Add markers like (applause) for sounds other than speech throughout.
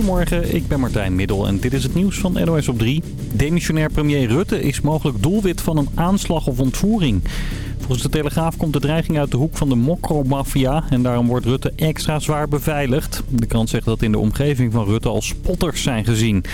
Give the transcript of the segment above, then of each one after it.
Goedemorgen, ik ben Martijn Middel en dit is het nieuws van NOS op 3. Demissionair premier Rutte is mogelijk doelwit van een aanslag of ontvoering. Volgens de Telegraaf komt de dreiging uit de hoek van de mokromafia en daarom wordt Rutte extra zwaar beveiligd. De krant zegt dat in de omgeving van Rutte al spotters zijn gezien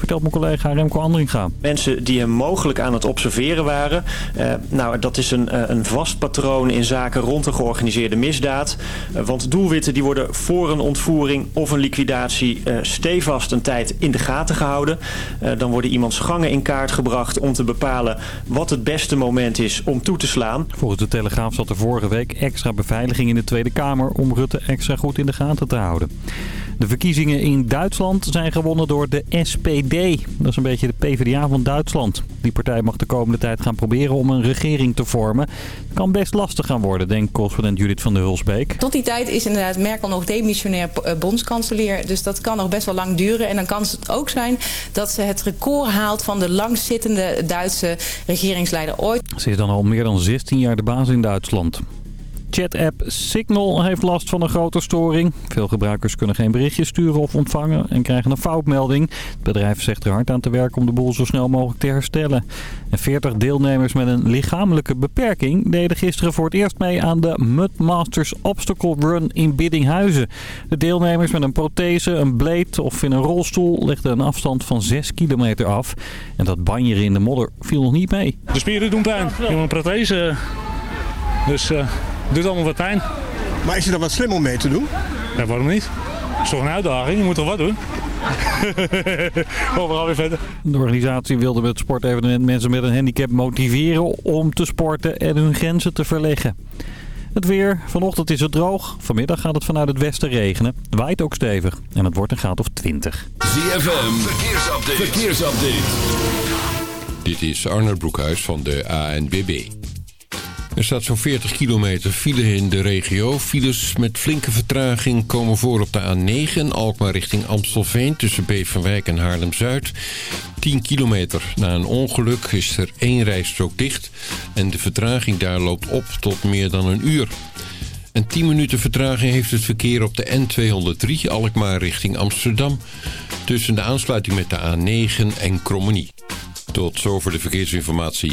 vertelt mijn collega Remco Andringa. Mensen die hem mogelijk aan het observeren waren. Uh, nou, dat is een, uh, een vast patroon in zaken rond een georganiseerde misdaad. Uh, want doelwitten die worden voor een ontvoering of een liquidatie stevast een tijd in de gaten gehouden. dan worden iemands gangen in kaart gebracht om te bepalen wat het beste moment is om toe te slaan. Volgens de Telegraaf zat er vorige week extra beveiliging in de Tweede Kamer om Rutte extra goed in de gaten te houden. De verkiezingen in Duitsland zijn gewonnen door de SPD. Dat is een beetje de PvdA van Duitsland. Die partij mag de komende tijd gaan proberen om een regering te vormen. Kan best lastig gaan worden, denkt correspondent Judith van der Hulsbeek. Tot die tijd is inderdaad Merkel nog demissionair eh, bondskanselier. Dus dat kan nog best wel lang duren. En dan kan het ook zijn dat ze het record haalt van de langzittende Duitse regeringsleider ooit. Ze is dan al meer dan 16 jaar de baas in Duitsland. Chat-app Signal heeft last van een grote storing. Veel gebruikers kunnen geen berichtjes sturen of ontvangen en krijgen een foutmelding. Het bedrijf zegt er hard aan te werken om de boel zo snel mogelijk te herstellen. En 40 deelnemers met een lichamelijke beperking deden gisteren voor het eerst mee aan de Mudmasters Obstacle Run in Biddinghuizen. De deelnemers met een prothese, een blade of in een rolstoel legden een afstand van 6 kilometer af. En dat banjeren in de modder viel nog niet mee. De spieren doen pijn. Heb een prothese. Dus... Uh doet allemaal wat pijn. Maar is het dan wat slim om mee te doen? Ja, waarom niet? Het is toch een uitdaging, je moet toch wat doen? (laughs) Overal weer verder. De organisatie wilde met het sportevenement mensen met een handicap motiveren om te sporten en hun grenzen te verleggen. Het weer. Vanochtend is het droog. Vanmiddag gaat het vanuit het westen regenen. Het waait ook stevig. En het wordt een graad of 20. ZFM. Verkeersupdate. Verkeersupdate. Dit is Arnold Broekhuis van de ANBB. Er staat zo'n 40 kilometer file in de regio. Files met flinke vertraging komen voor op de A9... Alkmaar richting Amstelveen tussen Beverwijk en Haarlem-Zuid. 10 kilometer na een ongeluk is er één rijstrook dicht... en de vertraging daar loopt op tot meer dan een uur. Een 10 minuten vertraging heeft het verkeer op de N203 Alkmaar richting Amsterdam... tussen de aansluiting met de A9 en Krommenie. Tot zover de verkeersinformatie.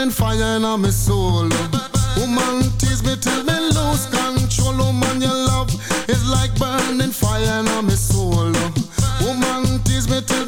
Burning fire in my soul. Woman tease me till me lose control. Woman, your love is like burning fire in my soul. Woman tease me till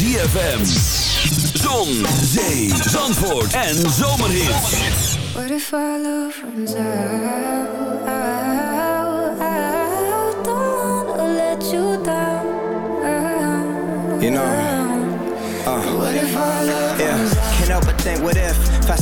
ZFM. Zon, zee, zandvoort en zomerhit. What if our love runs let you down. You know. Uh. What if love yeah. Can't help but think, what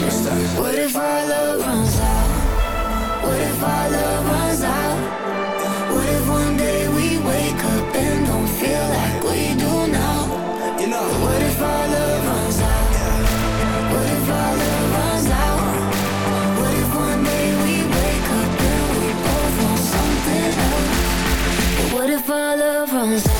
What if our love runs out? What if our love runs out? What if one day we wake up and don't feel like we do now? You know, What if our love runs out? What if our love runs out? What if one day we wake up and we both want something else? But what if our love runs out?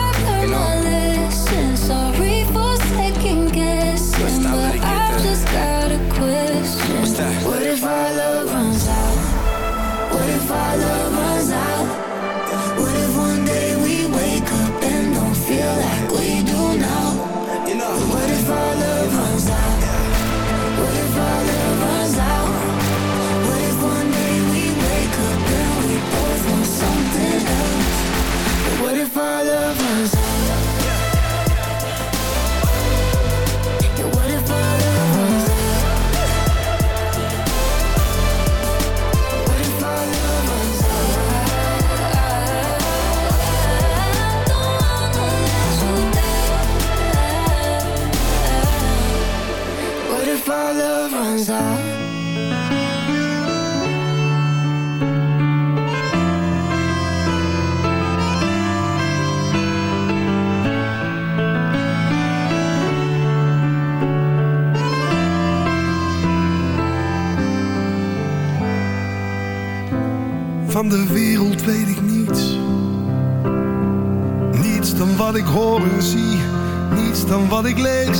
Van de wereld weet ik niets. Niets dan wat ik hoor en zie. Niets dan wat ik lees.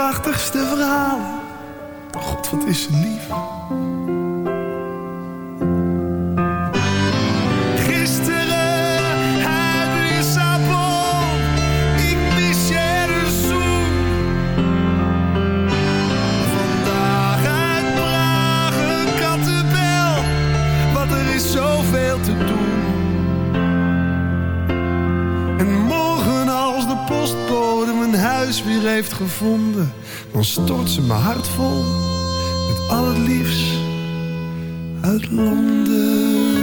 Prachtigste verhalen. God, wat is ze lief. Heeft gevonden, dan stort ze mijn hart vol met al het liefst uit Londen.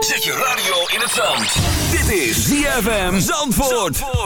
Zet je radio in het zand. Dit is ZFM Zandvoort. I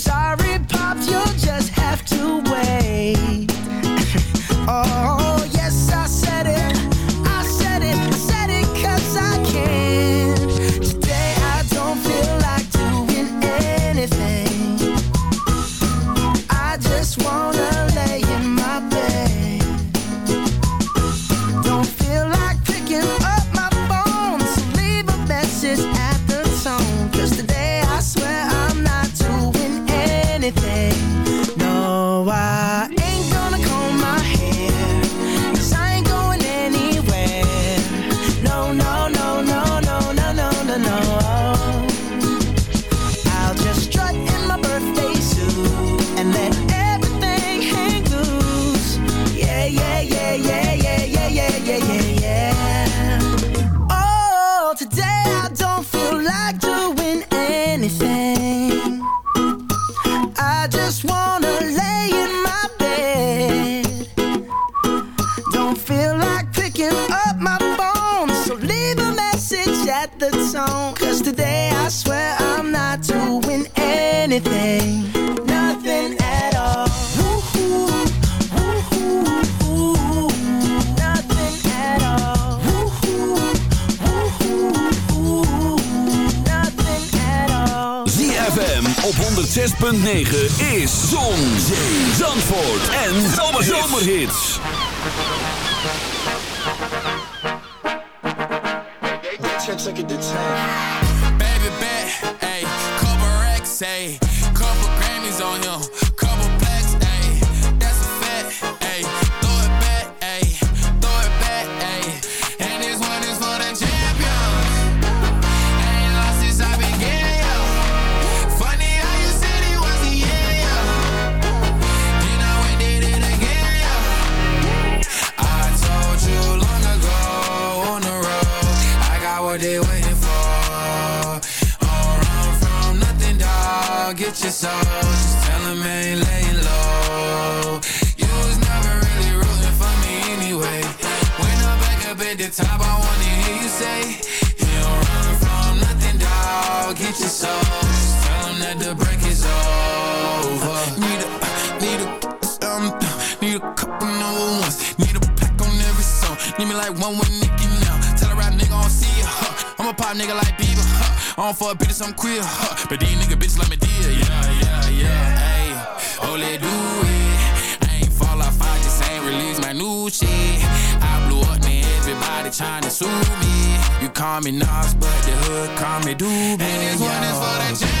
Just tell 'em ain't laying low. You was never really rooting for me anyway. When I'm back up at the top, I wanna hear you say, You don't run from nothing, dog. Get your soul. Just that the break is over. Need a, need a, um, need a couple number ones. Need a pack on every song. Need me like one with Nicki now. Tell rap nigga I don't see ya. I'm pop nigga like Bieber, huh. I don't fuck bitches, I'm queer, huh. But these nigga bitches like me oh, let do it. I ain't fall off, I just ain't release my new shit. I blew up, man, everybody tryna sue me. You call me Nas, but the hood call me Doobie. And this one is for the champions.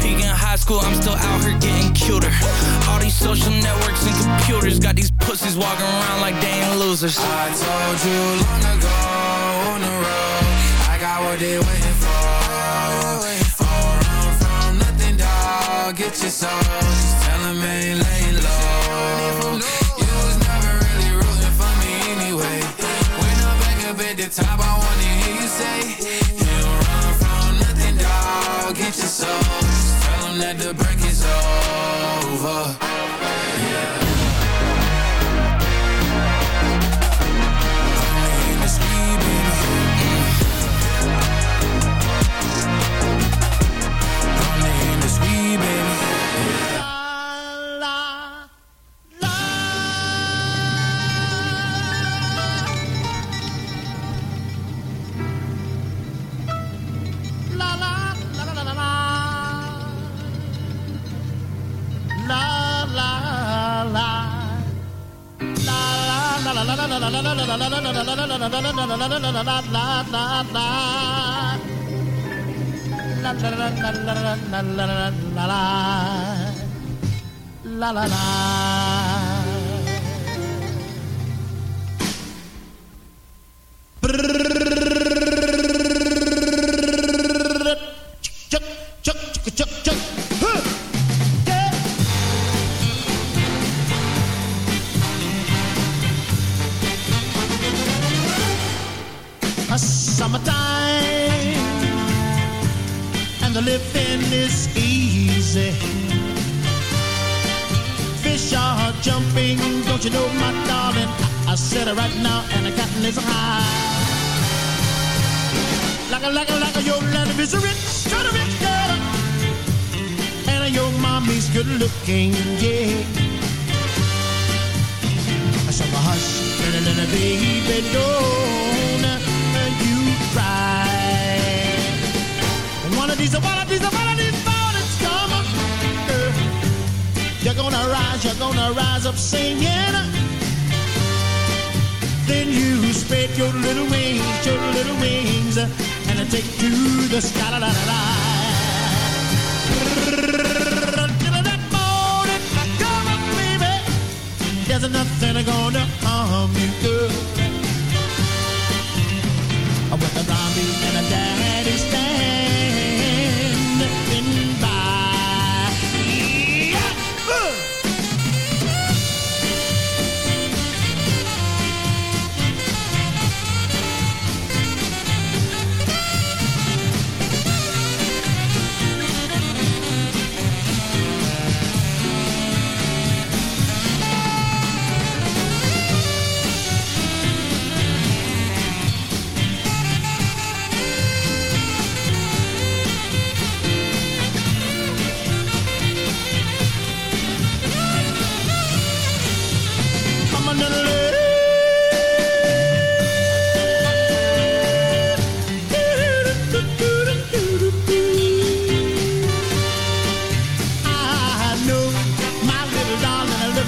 peak in high school, I'm still out here getting cuter. All these social networks and computers got these pussies walking around like they ain't losers. I told you long ago on the road, I got what they waiting for. Oh, run from nothing, dog. Get your soul. Just tell 'em ain't laying low. You was never really rooting for me anyway. When I'm back up at the top, I wanna hear you say, You don't run from nothing, dog. Get your soul. That the break is over. La la la. Chuck, and the living is easy. Fish are jumping, don't you know, my darling? I, I said it right now, and the cotton is high. Like a, like a, like a, your land is rich, kind of rich girl. And your mommy's good looking, yeah. So hush, little, little baby, don't Of these, one of these mornings come, girl. You're gonna rise, you're gonna rise up singing. Then you spread your little wings, your little wings, and take to the sky. La, la, la, la. There's nothing gonna harm you, girl. With the mommy and the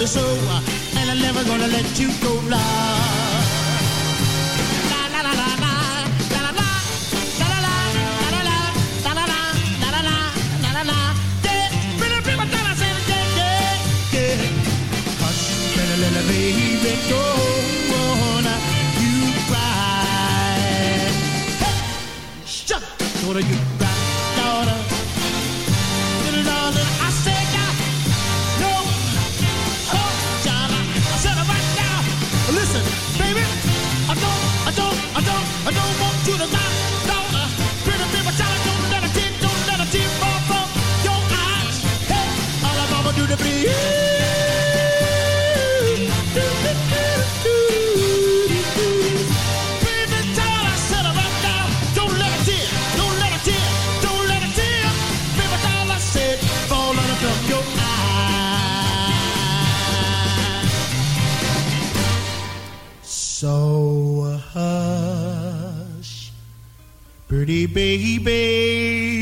you so, and I'm never gonna let you go. La la la la la, la la la, la la la, la la la, pretty baby,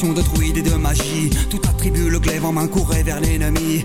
Incantations de et de magie Tout attribue le glaive en main courait vers l'ennemi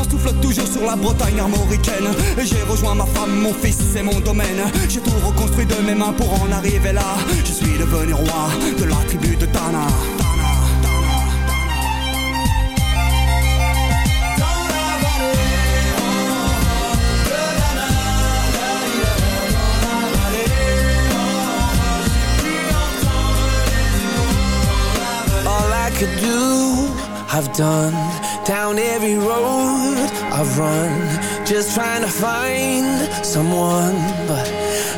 souffle toujours sur la Bretagne armoricaine Et j'ai rejoint ma femme, mon fils et mon domaine. J'ai tout reconstruit de mes mains pour en arriver là. Je suis devenu roi de la tribu de Tana. All I could do, I've done Down every road I've run Just trying to find someone But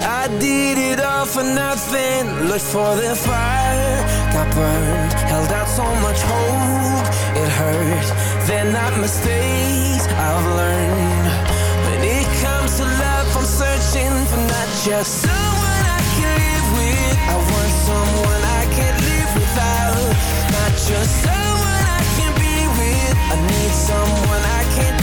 I did it all for nothing. Looked for the fire Got burned Held out so much hope. It hurt They're not mistakes I've learned. When it comes to love I'm searching for not just someone I can live with. I want someone I can't live without. Not just someone I can be with. I need someone I can't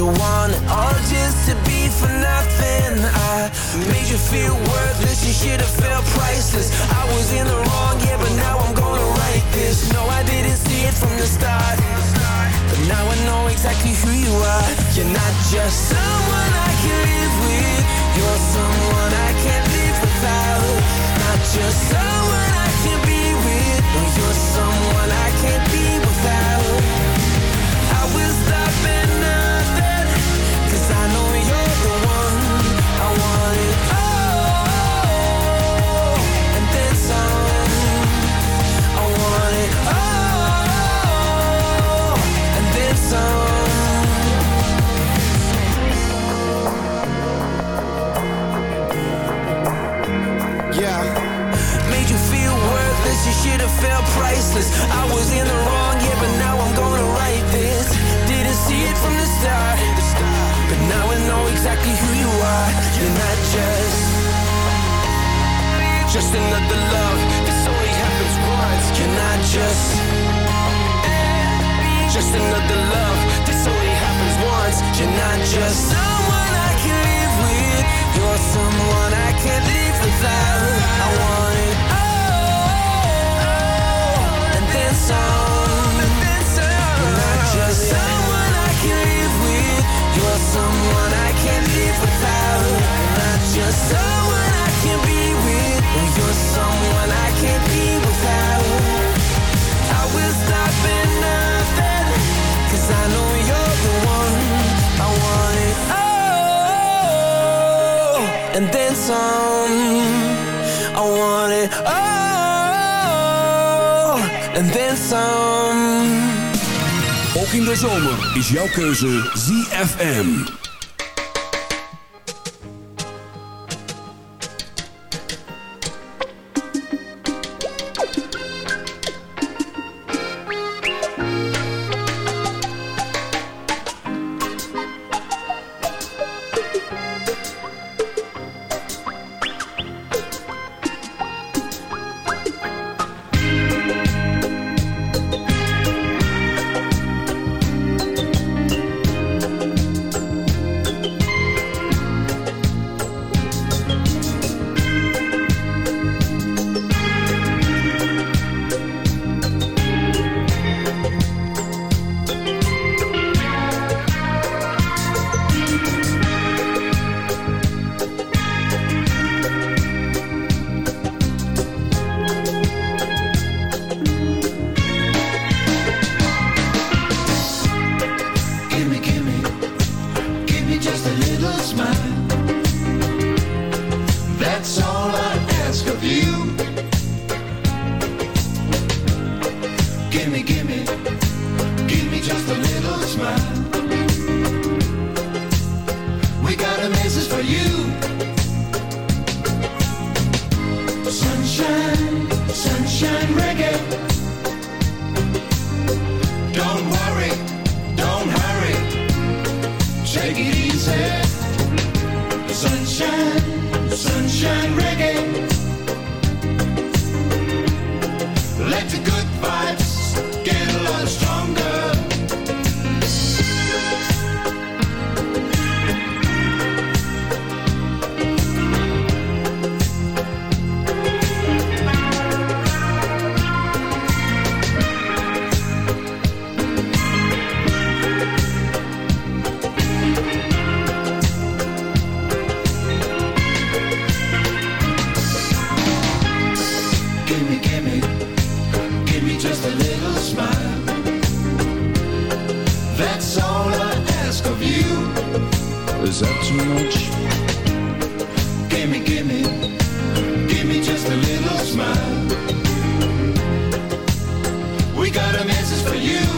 the one And all made you feel worthless You should have felt priceless. I was in the wrong, yeah, but now I'm gonna write this. No, I didn't see it from the start. But now I know exactly who you are. You're not just someone I can live with. You're someone I can't live without. Not just someone I can be jouw keuze ZFM. For you.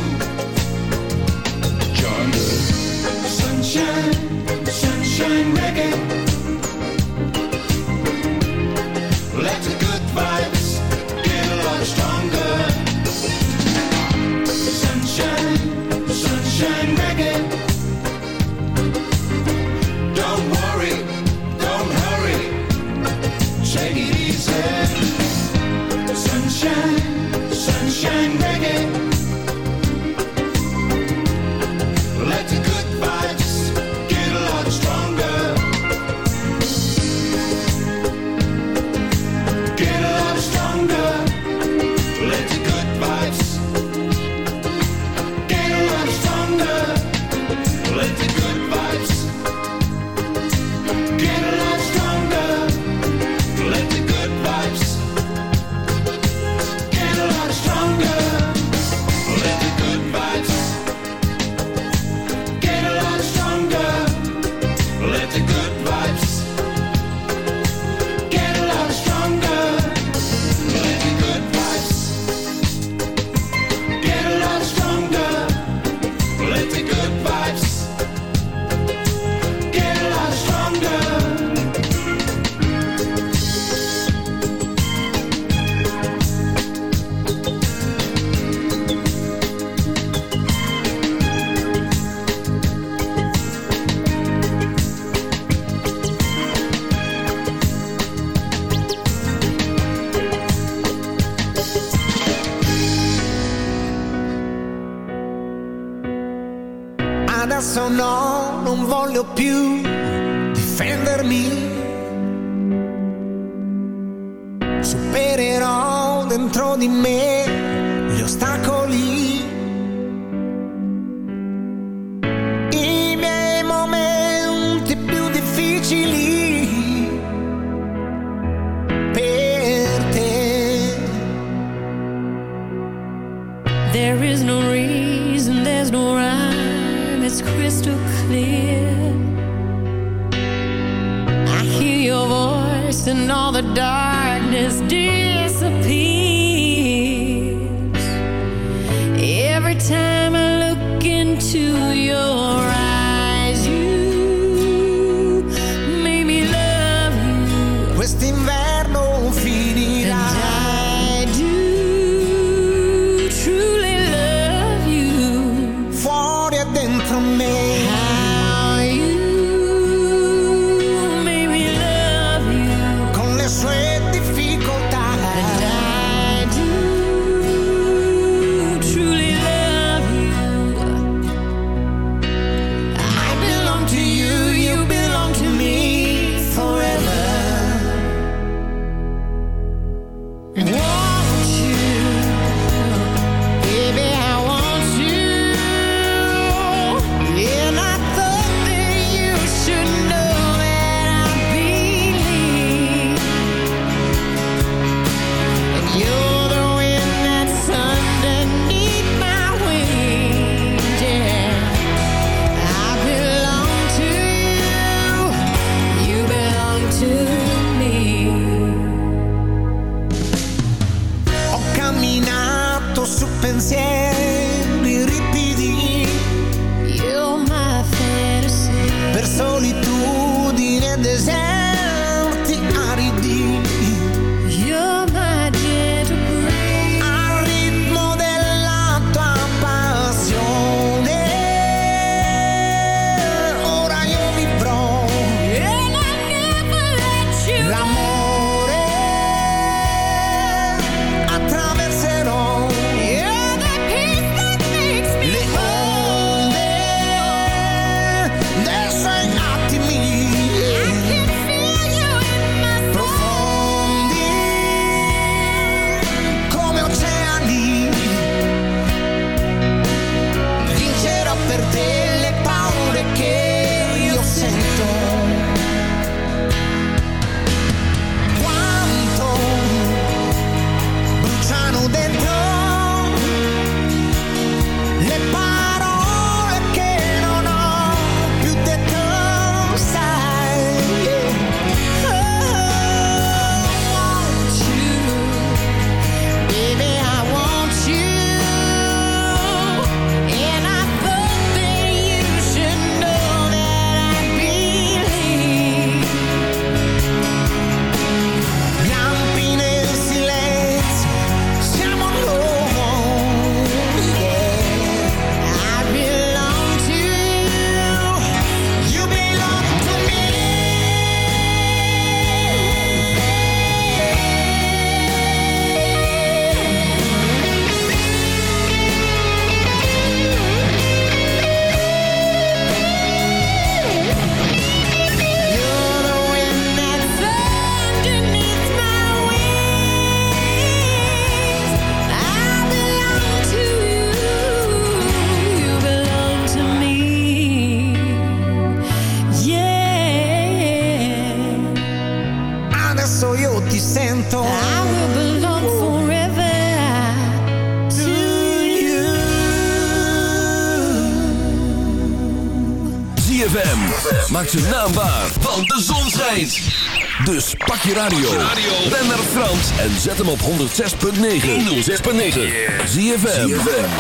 difendermi, supererò dentro di me gli ostacoli. I miei momenti più difficili per te. There is no reason, there's no rhyme, it's crystal clear. in all the darkness. pensé Dus pak je radio. Ben naar Frans en zet hem op 106.9. 106.9. Zie je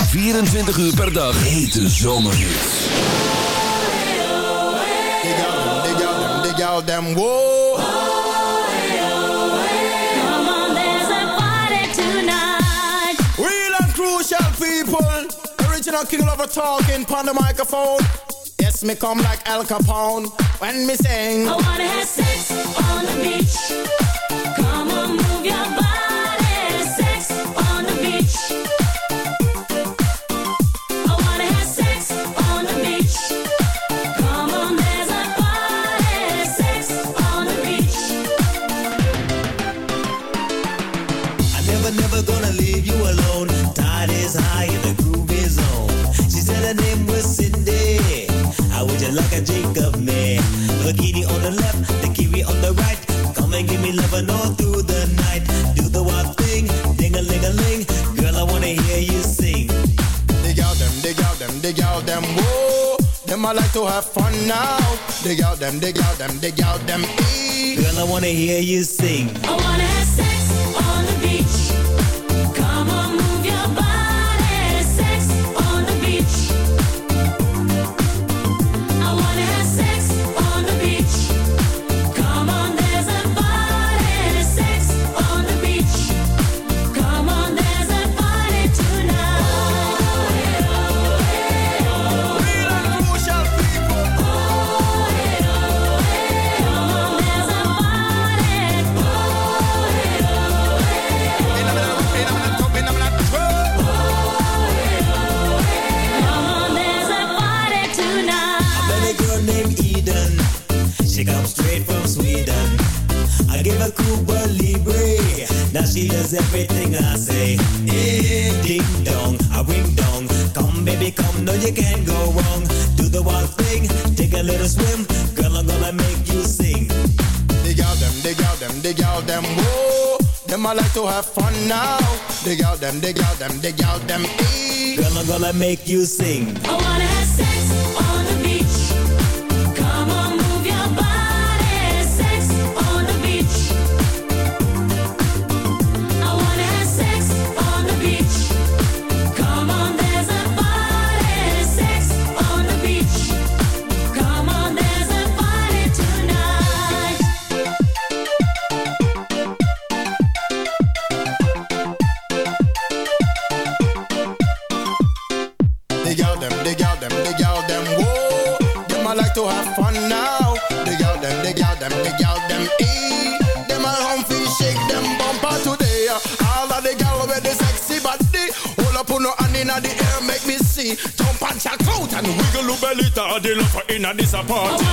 24 uur per dag. Hete zomerhits. Dig out, dig out, dig out them people. original king lover talking pon the microphone. Yes, me come like Al Capone when me sing. I wanna have on the beach. never know through the night. Do the wild thing, ding a ling a ling. Girl, I wanna hear you sing. Dig out them, dig out them, dig out them, whoa. Them I like to have fun now. Dig out them, dig out them, dig out them. Eee. Girl, I wanna hear you sing. I wanna Let me make you sing. tear a apart.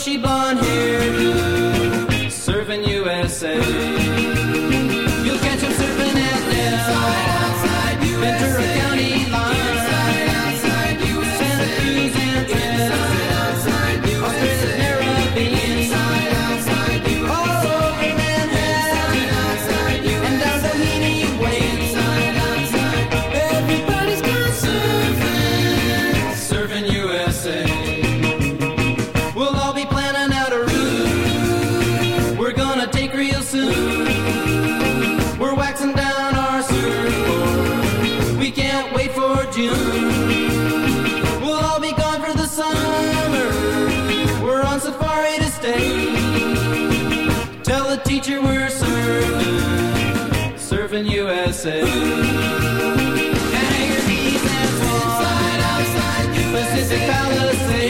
She bought. Palisades. Pacific Palisades.